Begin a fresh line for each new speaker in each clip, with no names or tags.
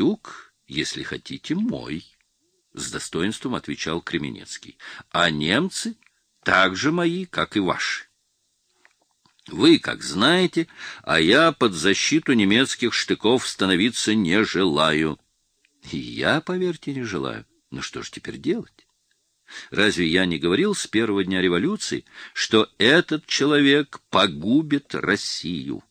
юг, если хотите, мой, — с достоинством отвечал Кременецкий. — А немцы также мои, как и ваши. Вы, как знаете, а я под защиту немецких штыков становиться не желаю. И я, поверьте, не желаю. Ну что ж теперь делать? Разве я не говорил с первого дня революции, что этот человек погубит Россию?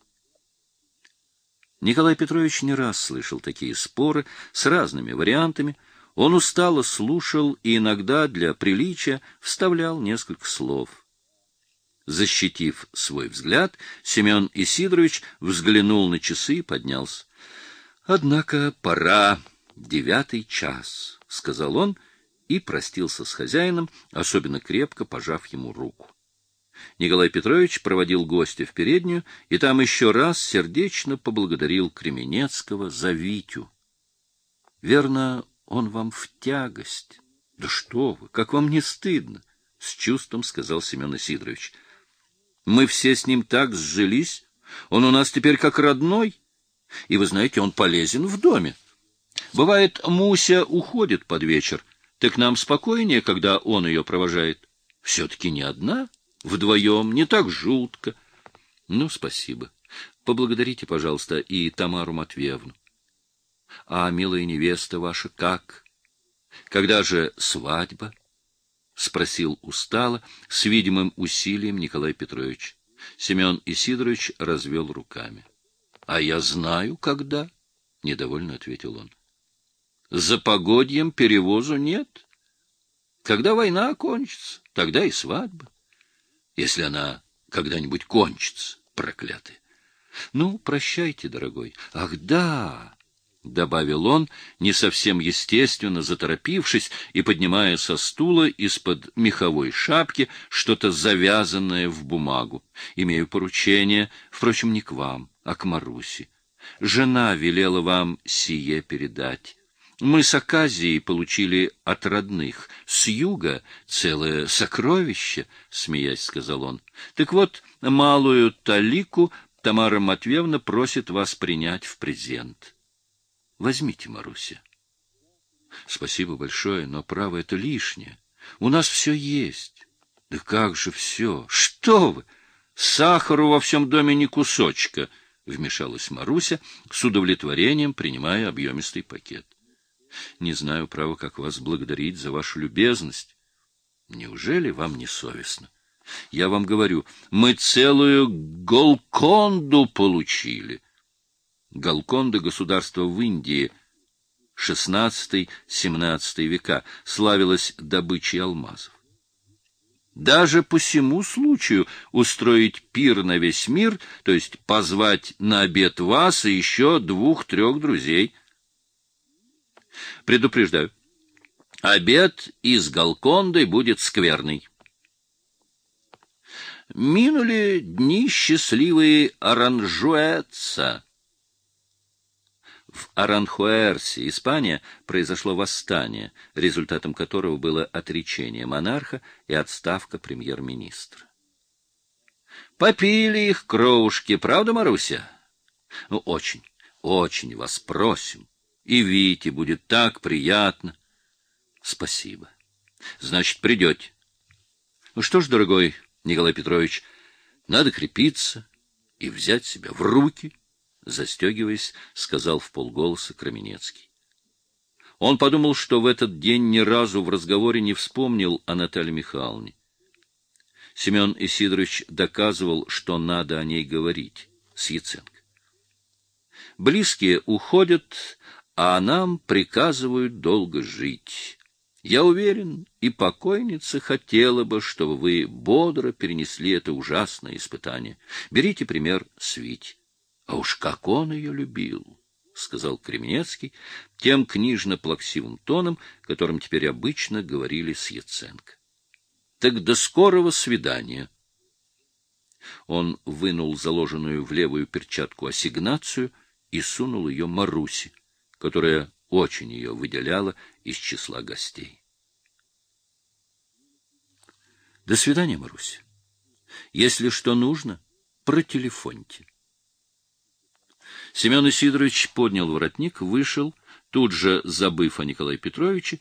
Николай Петрович не раз слышал такие споры с разными вариантами. Он устало слушал и иногда для приличия вставлял несколько слов. Защитив свой взгляд, Семен Исидорович взглянул на часы и поднялся. — Однако пора, девятый час, — сказал он и простился с хозяином, особенно крепко пожав ему руку. Николай Петрович проводил гостя в переднюю и там еще раз сердечно поблагодарил Кременецкого за Витю. — Верно, он вам в тягость. — Да что вы, как вам не стыдно? — с чувством сказал Семен Исидорович. — Мы все с ним так сжились. Он у нас теперь как родной. И, вы знаете, он полезен в доме. Бывает, Муся уходит под вечер, так нам спокойнее, когда он ее провожает. Все-таки не одна, вдвоем, не так жутко. Ну, спасибо. Поблагодарите, пожалуйста, и Тамару Матвеевну. А милая невеста ваша как? Когда же свадьба? Спросил устало, с видимым усилием Николай Петрович. Семен Исидорович развел руками. — А я знаю, когда, — недовольно ответил он. За погодьем перевозу нет. Когда война кончится, тогда и свадьба. Если она когда-нибудь кончится, проклятая. Ну, прощайте, дорогой. Ах, да! — добавил он, не совсем естественно заторопившись и поднимая со стула из-под меховой шапки что-то завязанное в бумагу. Имею поручение, впрочем, не к вам, а к Марусе. Жена велела вам сие передать. Мы с Аказией получили от родных, с юга целое сокровище, — смеясь сказал он. Так вот, малую талику Тамара Матвеевна просит вас принять в презент. Возьмите, Маруся. Спасибо большое, но право это лишнее. У нас все есть. Да как же все? Что вы? Сахару во всем доме ни кусочка, — вмешалась Маруся, с удовлетворением принимая объемистый пакет. Не знаю, право, как вас благодарить за вашу любезность. Неужели вам не совестно? Я вам говорю, мы целую Голконду получили. Голконда — государство в Индии, XVI-XVII века, славилось добычей алмазов. Даже по всему случаю устроить пир на весь мир, то есть позвать на обед вас и еще двух-трех друзей — Предупреждаю. Обед из Галконды будет скверный. Минули дни счастливые Аранжуэца. В Аранхуэрсе, Испания, произошло восстание, результатом которого было отречение монарха и отставка премьер-министра. Попили их кровушки, правда, Маруся? Ну, очень, очень вас просим. И Вите будет так приятно. Спасибо. Значит, придете. Ну что ж, дорогой Николай Петрович, надо крепиться и взять себя в руки, застегиваясь, сказал в полголоса Краменецкий. Он подумал, что в этот день ни разу в разговоре не вспомнил о Наталье Михайловне. Семен Исидорович доказывал, что надо о ней говорить с Яценко. Близкие уходят, а нам приказывают долго жить. Я уверен, и покойница хотела бы, чтобы вы бодро перенесли это ужасное испытание. Берите пример с Вить. А уж как он ее любил! — сказал Кременецкий тем книжно-плаксивым тоном, которым теперь обычно говорили с Яценко. — Так до скорого свидания! Он вынул заложенную в левую перчатку ассигнацию и сунул ее Марусе которая очень ее выделяла из числа гостей. До свидания, Маруся. Если что нужно, протелефоньте. Семен Исидорович поднял воротник, вышел, тут же забыв о Николае Петровиче,